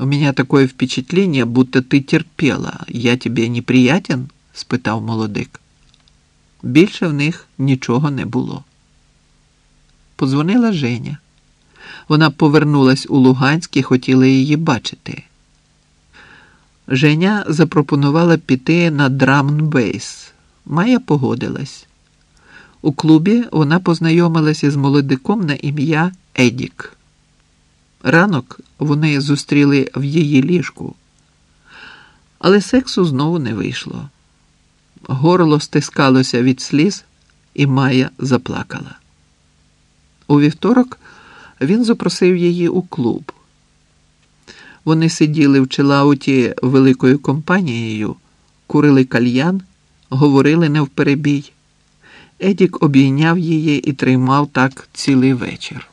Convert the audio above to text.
У меня такое впечатление, будто ти терпела. Я тебе неприятен? спитав молодик. Більше в них нічого не було. Подзвонила Женя. Вона повернулась у Луганськ і хотіла її бачити. Женя запропонувала піти на драмнбейс. Майя погодилась. У клубі вона познайомилася із молодиком на ім'я Едік. Ранок вони зустріли в її ліжку, але сексу знову не вийшло. Горло стискалося від сліз, і Майя заплакала. У вівторок він запросив її у клуб. Вони сиділи в Челауті великою компанією, курили кальян, говорили невперебій. Едік обійняв її і тримав так цілий вечір.